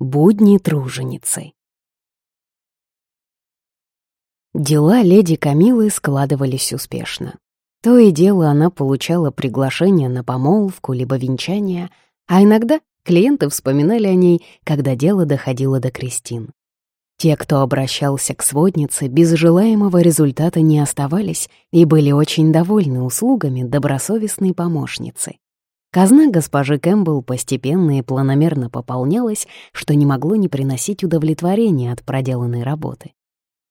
Будни труженицы. Дела леди Камилы складывались успешно. То и дело она получала приглашение на помолвку либо венчание, а иногда клиенты вспоминали о ней, когда дело доходило до крестин. Те, кто обращался к своднице, без желаемого результата не оставались и были очень довольны услугами добросовестной помощницы. Казна госпожи Кэмпбелл постепенно и планомерно пополнялась, что не могло не приносить удовлетворения от проделанной работы.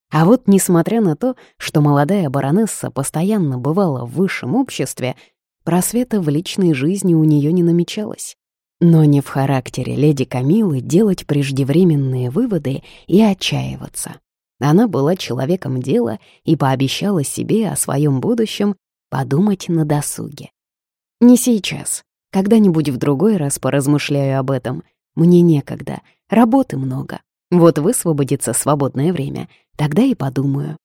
А вот, несмотря на то, что молодая баронесса постоянно бывала в высшем обществе, просвета в личной жизни у нее не намечалось. Но не в характере леди Камилы делать преждевременные выводы и отчаиваться. Она была человеком дела и пообещала себе о своем будущем подумать на досуге. Не сейчас, когда-нибудь в другой раз поразмышляю об этом. Мне некогда, работы много. Вот высвободится свободное время, тогда и подумаю.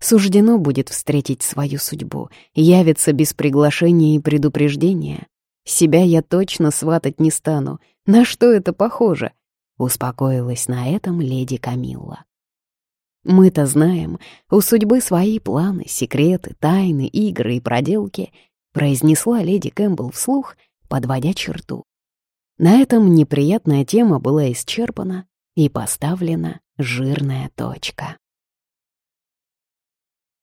Суждено будет встретить свою судьбу, явится без приглашения и предупреждения. Себя я точно сватать не стану. На что это похоже? Успокоилась на этом леди Камилла. Мы-то знаем, у судьбы свои планы, секреты, тайны, игры и проделки, произнесла леди Кэмпбелл вслух — подводя черту. На этом неприятная тема была исчерпана и поставлена жирная точка.